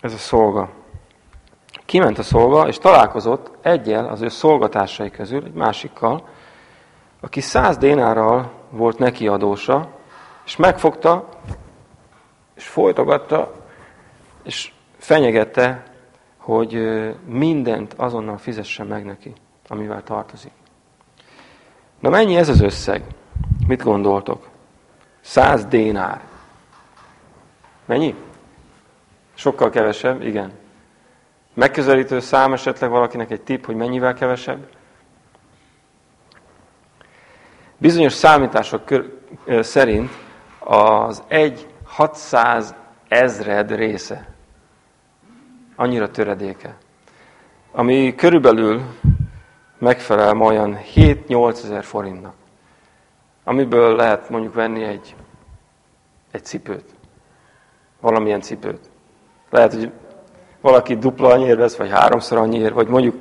ez a szolga? Kiment a szolga, és találkozott egyel az ő szolgatársai közül, egy másikkal, aki száz dénárral volt neki adósa, és megfogta, és folytogatta, és fenyegette, hogy mindent azonnal fizessen meg neki, amivel tartozik. Na mennyi ez az összeg? Mit gondoltok? Száz dénár. Mennyi? Sokkal kevesebb, igen. Megközelítő szám esetleg valakinek egy tipp, hogy mennyivel kevesebb? Bizonyos számítások szerint az egy 600 ezred része. Annyira töredéke. Ami körülbelül megfelel ma olyan 7-8 ezer forintnak. Amiből lehet mondjuk venni egy, egy cipőt. Valamilyen cipőt. Lehet, hogy valaki dupla annyiért vesz, vagy háromszor annyiért, vagy mondjuk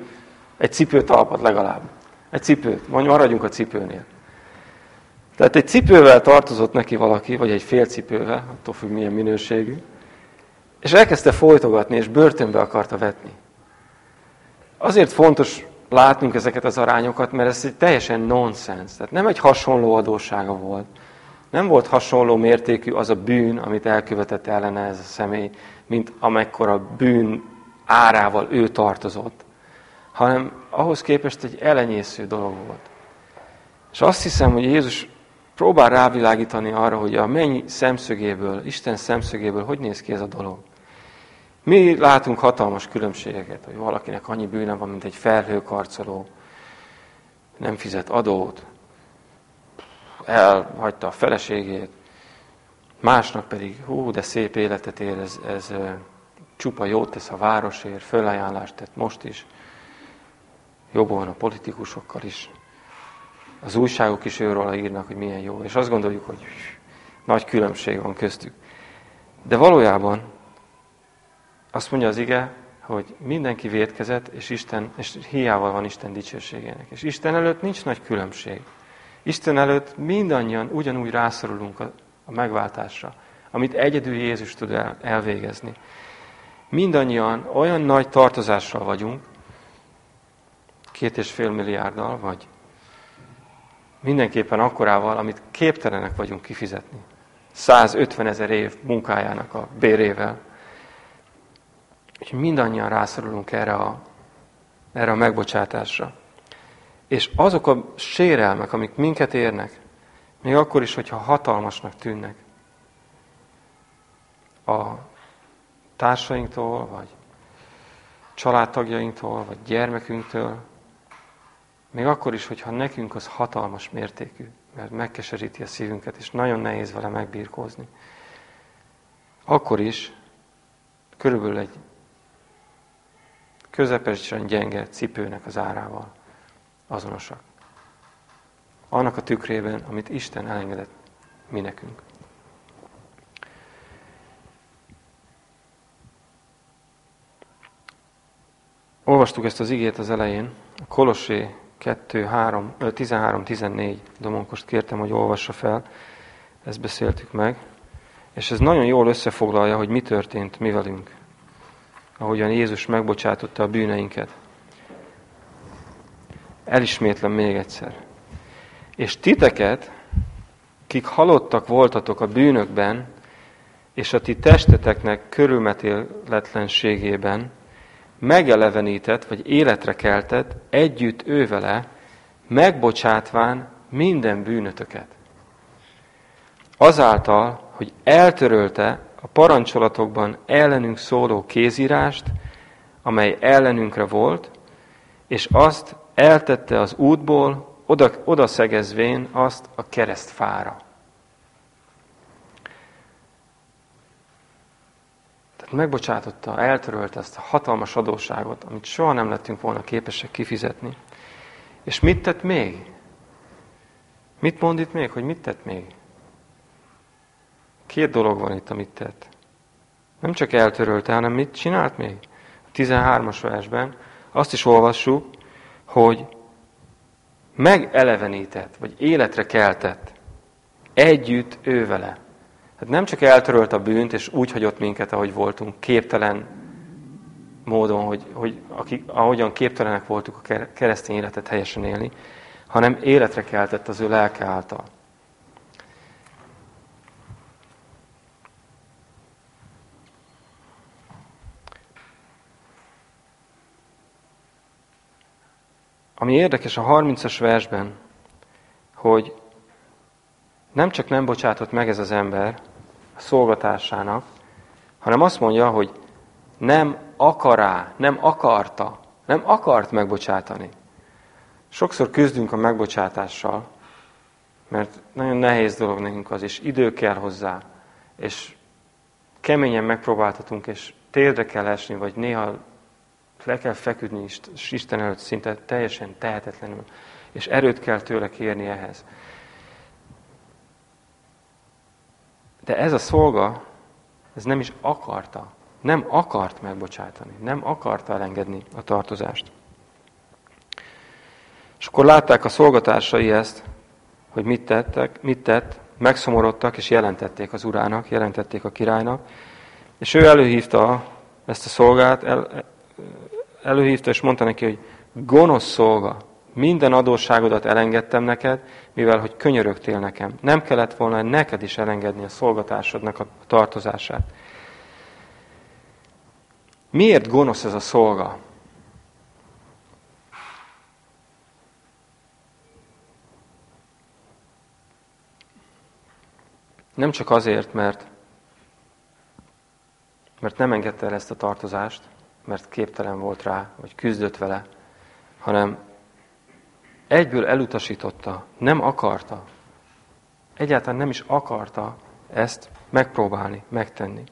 egy cipőtalpat legalább. Egy cipőt. Mondjuk maradjunk a cipőnél. Tehát egy cipővel tartozott neki valaki, vagy egy fél cipővel, attól függ milyen minőségű, és elkezdte folytogatni, és börtönbe akarta vetni. Azért fontos látnunk ezeket az arányokat, mert ez egy teljesen nonsens. Tehát nem egy hasonló adósága volt. Nem volt hasonló mértékű az a bűn, amit elkövetett ellene ez a személy, mint amekkora bűn árával ő tartozott, hanem ahhoz képest egy elenyésző dolog volt. És azt hiszem, hogy Jézus próbál rávilágítani arra, hogy a mennyi szemszögéből, Isten szemszögéből hogy néz ki ez a dolog. Mi látunk hatalmas különbségeket, hogy valakinek annyi bűne van, mint egy felhőkarcoló, nem fizet adót, elhagyta a feleségét, másnak pedig, hú, de szép életet ér, ez, ez csupa jót tesz a városért, fölajánlást tett most is, jobban a politikusokkal is. Az újságok is őről írnak, hogy milyen jó, és azt gondoljuk, hogy nagy különbség van köztük. De valójában azt mondja az ige, hogy mindenki védkezett, és, Isten, és hiával van Isten dicsőségének. És Isten előtt nincs nagy különbség. Isten előtt mindannyian ugyanúgy rászorulunk a, a megváltásra, amit egyedül Jézus tud el, elvégezni. Mindannyian olyan nagy tartozással vagyunk, két és fél milliárddal, vagy mindenképpen akkorával, amit képtelenek vagyunk kifizetni. 150 ezer év munkájának a bérével. Úgyhogy mindannyian rászorulunk erre a, erre a megbocsátásra. És azok a sérelmek, amik minket érnek, még akkor is, hogyha hatalmasnak tűnnek, a társainktól, vagy családtagjainktól, vagy gyermekünktől, még akkor is, hogyha nekünk az hatalmas mértékű, mert megkeseríti a szívünket, és nagyon nehéz vele megbírkózni. Akkor is körülbelül egy közepesen gyenge cipőnek az árával azonosak. Annak a tükrében, amit Isten elengedett mi nekünk. Olvastuk ezt az igét az elején, a Kolossé 13-14 Domonkost kértem, hogy olvassa fel, ezt beszéltük meg, és ez nagyon jól összefoglalja, hogy mi történt mi velünk, ahogyan Jézus megbocsátotta a bűneinket. Elismétlem még egyszer. És titeket, kik halottak voltatok a bűnökben, és a ti testeteknek körülmetéletlenségében, megelevenített, vagy életre keltett együtt ővele, megbocsátván minden bűnötöket. Azáltal, hogy eltörölte a parancsolatokban ellenünk szóló kézírást, amely ellenünkre volt, és azt eltette az útból, oda, oda szegezvén azt a keresztfára. Megbocsátotta, eltörölte ezt a hatalmas adóságot, amit soha nem lettünk volna képesek kifizetni. És mit tett még? Mit mond itt még, hogy mit tett még? Két dolog van itt, amit tett. Nem csak eltörölte, hanem mit csinált még? A 13-as versben azt is olvassuk, hogy megelevenített, vagy életre keltett együtt ő vele. Hát nem csak eltörölt a bűnt, és úgy hagyott minket, ahogy voltunk, képtelen módon, hogy, hogy akik, ahogyan képtelenek voltunk a keresztény életet helyesen élni, hanem életre keltett az ő lelke által. Ami érdekes a 30-as versben, hogy nem csak nem bocsátott meg ez az ember szolgatásának, hanem azt mondja, hogy nem akará, nem akarta, nem akart megbocsátani. Sokszor küzdünk a megbocsátással, mert nagyon nehéz dolog nekünk az, és idő kell hozzá, és keményen megpróbáltatunk, és térdre kell esni, vagy néha le kell feküdni Isten előtt szinte teljesen tehetetlenül, és erőt kell tőle kérni ehhez. De ez a szolga, ez nem is akarta, nem akart megbocsátani, nem akarta elengedni a tartozást. És akkor látták a szolgatársai ezt, hogy mit tettek, mit tett, megszomorodtak és jelentették az urának, jelentették a királynak, és ő előhívta ezt a szolgát, el, előhívta és mondta neki, hogy gonosz szolga, minden adósságodat elengedtem neked, mivel hogy könyörögtél nekem. Nem kellett volna neked is elengedni a szolgatásodnak a tartozását. Miért gonosz ez a szolga? Nem csak azért, mert, mert nem engedte el ezt a tartozást, mert képtelen volt rá, vagy küzdött vele, hanem egyből elutasította, nem akarta, egyáltalán nem is akarta ezt megpróbálni, megtenni.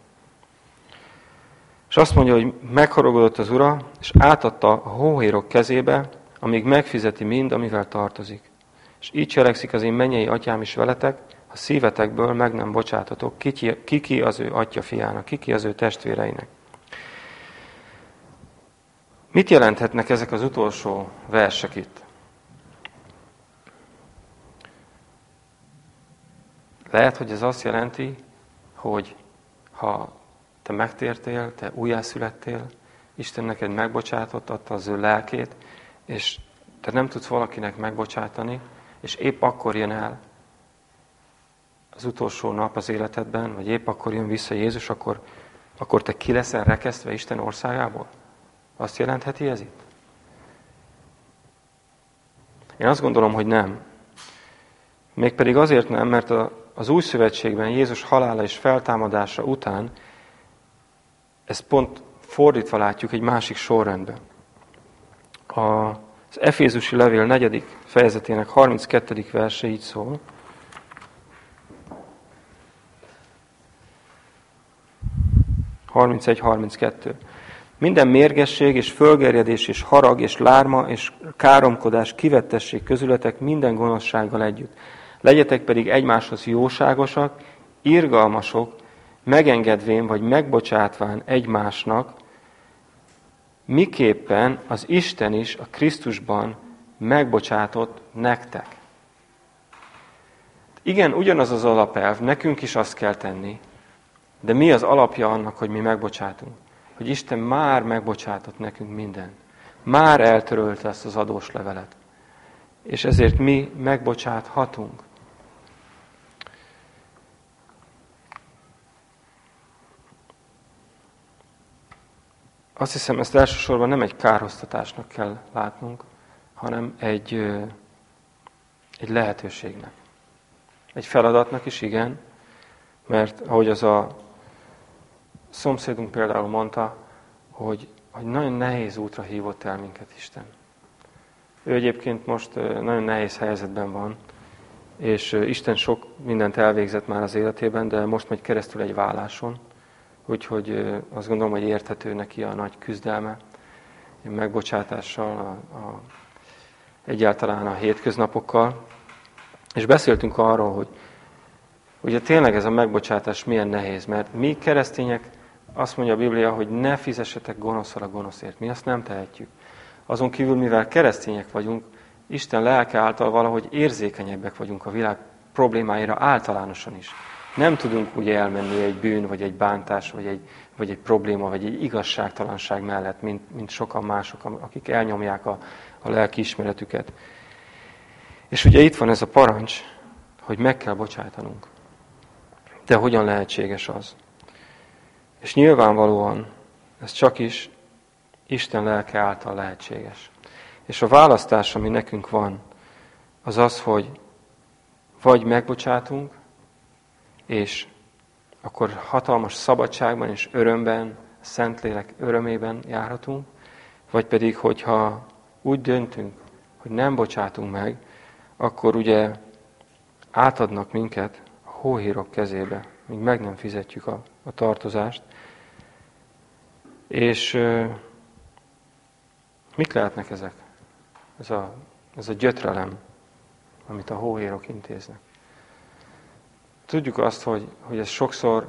És azt mondja, hogy meghorogodott az ura, és átadta a hóhérok kezébe, amíg megfizeti mind, amivel tartozik. És így cselekszik az én mennyei atyám is veletek, ha szívetekből meg nem bocsátatok, kiki, kiki az ő atya fiának, kiki az ő testvéreinek. Mit jelenthetnek ezek az utolsó versek itt? Lehet, hogy ez azt jelenti, hogy ha te megtértél, te újjászülettél, Isten neked megbocsátott, adta az ő lelkét, és te nem tudsz valakinek megbocsátani, és épp akkor jön el az utolsó nap az életedben, vagy épp akkor jön vissza Jézus, akkor, akkor te ki leszel rekesztve Isten országából? Azt jelentheti ez itt? Én azt gondolom, hogy nem. Mégpedig azért nem, mert a, az új szövetségben Jézus halála és feltámadása után ezt pont fordítva látjuk egy másik sorrendben. Az Efézusi levél negyedik fejezetének 32. verse így szól. Harminckettő. Minden mérgesség és fölgerjedés és harag és lárma és káromkodás kivettessék közületek minden gonoszsággal együtt. Legyetek pedig egymáshoz jóságosak, irgalmasok, megengedvén vagy megbocsátván egymásnak, miképpen az Isten is a Krisztusban megbocsátott nektek. Igen, ugyanaz az alapelv, nekünk is azt kell tenni, de mi az alapja annak, hogy mi megbocsátunk? Hogy Isten már megbocsátott nekünk mindent. Már eltörölte ezt az adós levelet. És ezért mi megbocsáthatunk. Azt hiszem, ezt elsősorban nem egy kárhoztatásnak kell látnunk, hanem egy, egy lehetőségnek. Egy feladatnak is, igen, mert ahogy az a szomszédunk például mondta, hogy, hogy nagyon nehéz útra hívott el minket Isten. Ő egyébként most nagyon nehéz helyzetben van, és Isten sok mindent elvégzett már az életében, de most megy keresztül egy válláson, Úgyhogy azt gondolom, hogy érthető neki a nagy küzdelme, megbocsátással, a, a, egyáltalán a hétköznapokkal. És beszéltünk arról, hogy ugye tényleg ez a megbocsátás milyen nehéz, mert mi keresztények, azt mondja a Biblia, hogy ne fizessetek gonoszra a gonoszért. Mi azt nem tehetjük. Azon kívül, mivel keresztények vagyunk, Isten lelke által valahogy érzékenyebbek vagyunk a világ problémáira általánosan is. Nem tudunk úgy elmenni egy bűn, vagy egy bántás, vagy egy, vagy egy probléma, vagy egy igazságtalanság mellett, mint, mint sokan mások, akik elnyomják a, a lelki ismeretüket. És ugye itt van ez a parancs, hogy meg kell bocsájtanunk. De hogyan lehetséges az? És nyilvánvalóan ez csak is Isten lelke által lehetséges. És a választás, ami nekünk van, az az, hogy vagy megbocsátunk, és akkor hatalmas szabadságban és örömben, Szentlélek örömében járhatunk, vagy pedig, hogyha úgy döntünk, hogy nem bocsátunk meg, akkor ugye átadnak minket a hóhírok kezébe, míg meg nem fizetjük a, a tartozást. És euh, mik lehetnek ezek? Ez a, ez a gyötrelem, amit a hóhírok intéznek. Tudjuk azt, hogy, hogy ez sokszor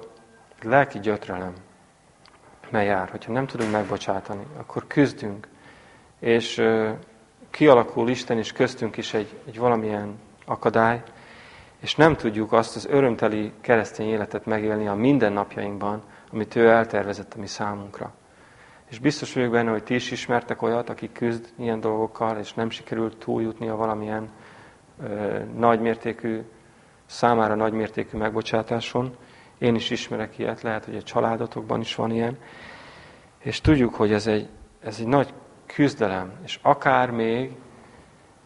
lelki gyötrelem, mely jár. Hogyha nem tudunk megbocsátani, akkor küzdünk. És uh, kialakul Isten is köztünk is egy, egy valamilyen akadály, és nem tudjuk azt az örömteli keresztény életet megélni a mindennapjainkban, amit ő eltervezett a mi számunkra. És biztos vagyok benne, hogy ti is ismertek olyat, aki küzd ilyen dolgokkal, és nem sikerült túljutni a valamilyen ö, nagymértékű számára nagymértékű megbocsátáson. Én is ismerek ilyet, lehet, hogy a családotokban is van ilyen. És tudjuk, hogy ez egy, ez egy nagy küzdelem, és akár még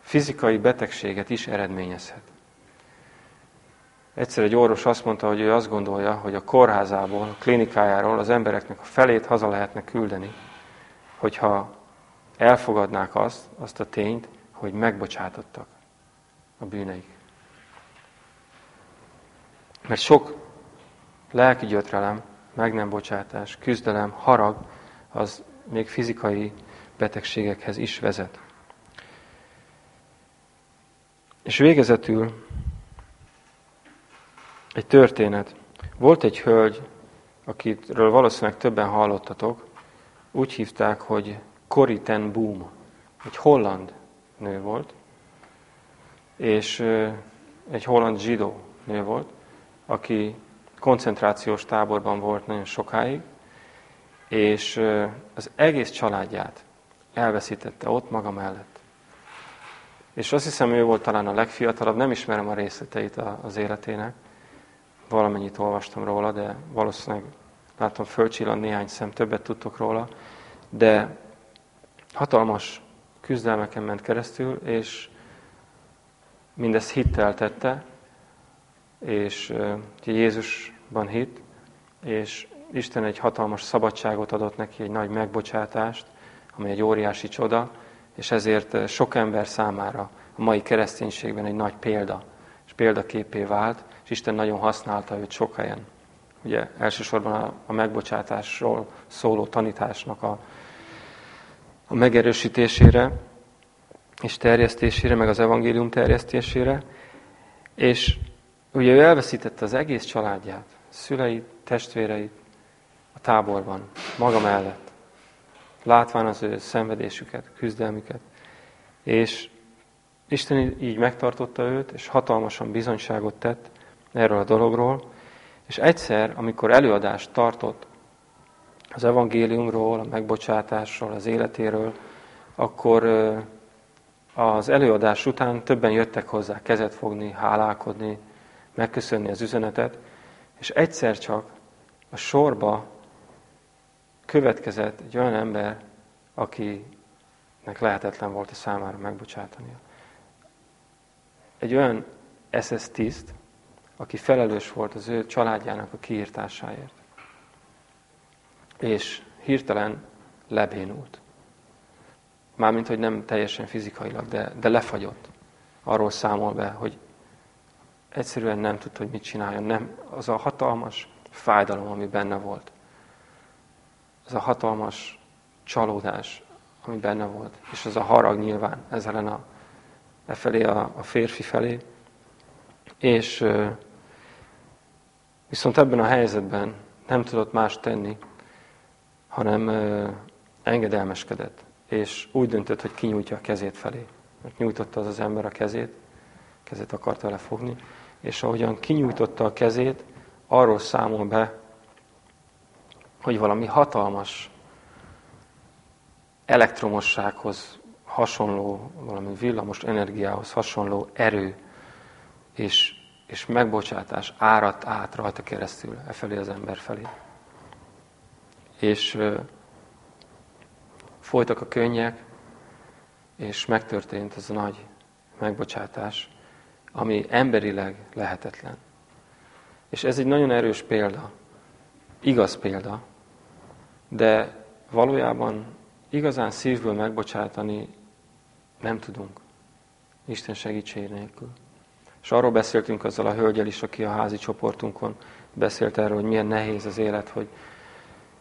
fizikai betegséget is eredményezhet. Egyszer egy orvos azt mondta, hogy ő azt gondolja, hogy a kórházából, a klinikájáról az embereknek a felét haza lehetne küldeni, hogyha elfogadnák azt, azt a tényt, hogy megbocsátottak a bűneik. Mert sok lelki gyötrelem, meg nem bocsátás, küzdelem, harag, az még fizikai betegségekhez is vezet. És végezetül egy történet. Volt egy hölgy, akitről valószínűleg többen hallottatok, úgy hívták, hogy Corrie ten Boom. Egy holland nő volt, és egy holland zsidó nő volt, aki koncentrációs táborban volt nagyon sokáig, és az egész családját elveszítette ott maga mellett. És azt hiszem, ő volt talán a legfiatalabb, nem ismerem a részleteit az életének, valamennyit olvastam róla, de valószínűleg látom fölcsillan néhány szem, többet tudtok róla, de hatalmas küzdelmeken ment keresztül, és mindezt hittel tette, és Jézusban hit, és Isten egy hatalmas szabadságot adott neki, egy nagy megbocsátást, ami egy óriási csoda, és ezért sok ember számára a mai kereszténységben egy nagy példa, és példaképé vált, és Isten nagyon használta őt sok helyen. Ugye elsősorban a, megbocsátásról szóló tanításnak a, a megerősítésére és terjesztésére, meg az evangélium terjesztésére, és ugye ő elveszítette az egész családját, szüleit, testvéreit a táborban, maga mellett, látván az ő szenvedésüket, küzdelmüket, és Isten így megtartotta őt, és hatalmasan bizonyságot tett, erről a dologról, és egyszer, amikor előadást tartott az evangéliumról, a megbocsátásról, az életéről, akkor az előadás után többen jöttek hozzá kezet fogni, hálálkodni, megköszönni az üzenetet, és egyszer csak a sorba következett egy olyan ember, akinek lehetetlen volt a számára megbocsátania. Egy olyan SS tiszt, aki felelős volt az ő családjának a kiírtásáért. És hirtelen lebénult. Mármint, hogy nem teljesen fizikailag, de, de lefagyott. Arról számol be, hogy egyszerűen nem tudta, hogy mit csináljon. Nem, az a hatalmas fájdalom, ami benne volt. Az a hatalmas csalódás, ami benne volt. És az a harag nyilván ezzel a, e felé a, a férfi felé. És Viszont ebben a helyzetben nem tudott más tenni, hanem engedelmeskedett, és úgy döntött, hogy kinyújtja a kezét felé. Mert nyújtotta az az ember a kezét, kezét akarta lefogni, és ahogyan kinyújtotta a kezét, arról számol be, hogy valami hatalmas elektromossághoz hasonló, valami villamos energiához hasonló erő és és megbocsátás áradt át rajta keresztül, e felé az ember felé. És folytak a könnyek, és megtörtént az a nagy megbocsátás, ami emberileg lehetetlen. És ez egy nagyon erős példa, igaz példa, de valójában igazán szívből megbocsátani nem tudunk. Isten segítség nélkül. És arról beszéltünk azzal a hölgyel is, aki a házi csoportunkon beszélt erről, hogy milyen nehéz az élet, hogy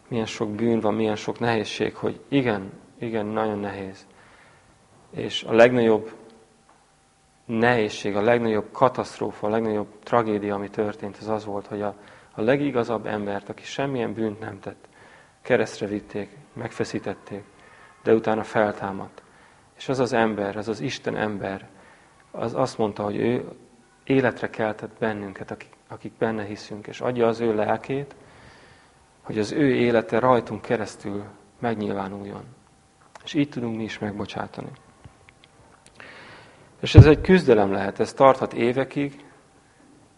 milyen sok bűn van, milyen sok nehézség, hogy igen, igen, nagyon nehéz. És a legnagyobb nehézség, a legnagyobb katasztrófa, a legnagyobb tragédia, ami történt, az az volt, hogy a, a legigazabb embert, aki semmilyen bűnt nem tett, keresztre vitték, megfeszítették, de utána feltámadt. És az az ember, az az Isten ember, az azt mondta, hogy ő életre keltett bennünket, akik, akik benne hiszünk, és adja az ő lelkét, hogy az ő élete rajtunk keresztül megnyilvánuljon. És így tudunk mi is megbocsátani. És ez egy küzdelem lehet, ez tarthat évekig,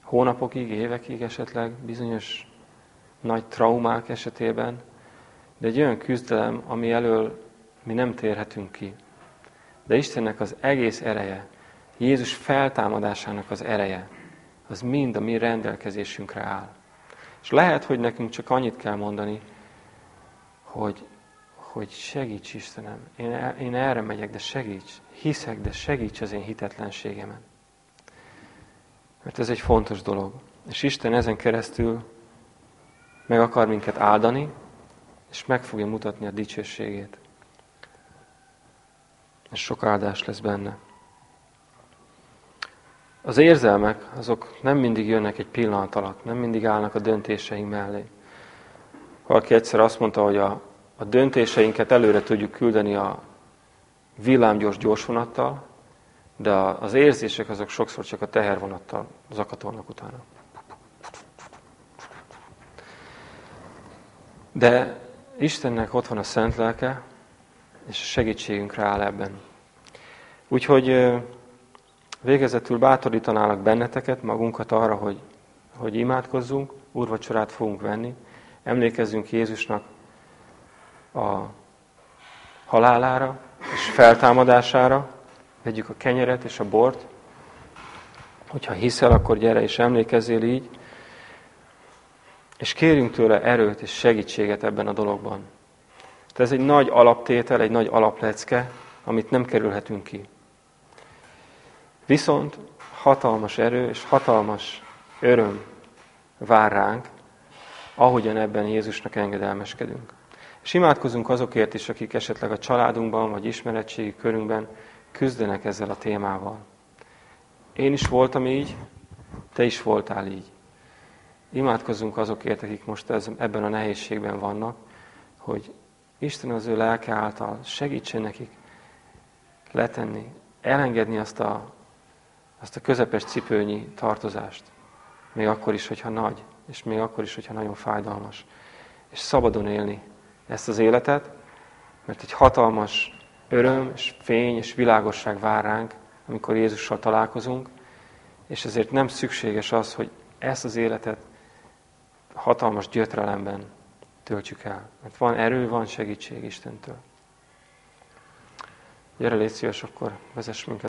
hónapokig, évekig esetleg, bizonyos nagy traumák esetében, de egy olyan küzdelem, ami elől mi nem térhetünk ki. De Istennek az egész ereje, Jézus feltámadásának az ereje, az mind a mi rendelkezésünkre áll. És lehet, hogy nekünk csak annyit kell mondani, hogy, hogy segíts Istenem, én, én erre megyek, de segíts, hiszek, de segíts az én hitetlenségemen. Mert ez egy fontos dolog. És Isten ezen keresztül meg akar minket áldani, és meg fogja mutatni a dicsőségét. És sok áldás lesz benne. Az érzelmek, azok nem mindig jönnek egy pillanat alatt, nem mindig állnak a döntéseink mellé. Valaki egyszer azt mondta, hogy a, a döntéseinket előre tudjuk küldeni a villámgyors gyorsvonattal, de az érzések azok sokszor csak a tehervonattal zakatolnak utána. De Istennek ott van a szent lelke, és a segítségünkre áll ebben. Úgyhogy végezetül bátorítanálak benneteket, magunkat arra, hogy, hogy imádkozzunk, úrvacsorát fogunk venni, emlékezzünk Jézusnak a halálára és feltámadására, vegyük a kenyeret és a bort, hogyha hiszel, akkor gyere és emlékezzél így, és kérjünk tőle erőt és segítséget ebben a dologban. Tehát ez egy nagy alaptétel, egy nagy alaplecke, amit nem kerülhetünk ki. Viszont hatalmas erő és hatalmas öröm vár ránk, ahogyan ebben Jézusnak engedelmeskedünk. És imádkozunk azokért is, akik esetleg a családunkban vagy ismeretségi körünkben küzdenek ezzel a témával. Én is voltam így, te is voltál így. Imádkozzunk azokért, akik most ebben a nehézségben vannak, hogy Isten az ő lelke által segítsen nekik letenni, elengedni azt a, azt a közepes cipőnyi tartozást. Még akkor is, hogyha nagy, és még akkor is, hogyha nagyon fájdalmas. És szabadon élni ezt az életet, mert egy hatalmas öröm, és fény, és világosság vár ránk, amikor Jézussal találkozunk, és ezért nem szükséges az, hogy ezt az életet hatalmas gyötrelemben töltsük el. Mert van erő, van segítség Istentől. Gyere, légy szíves, akkor vezess minket.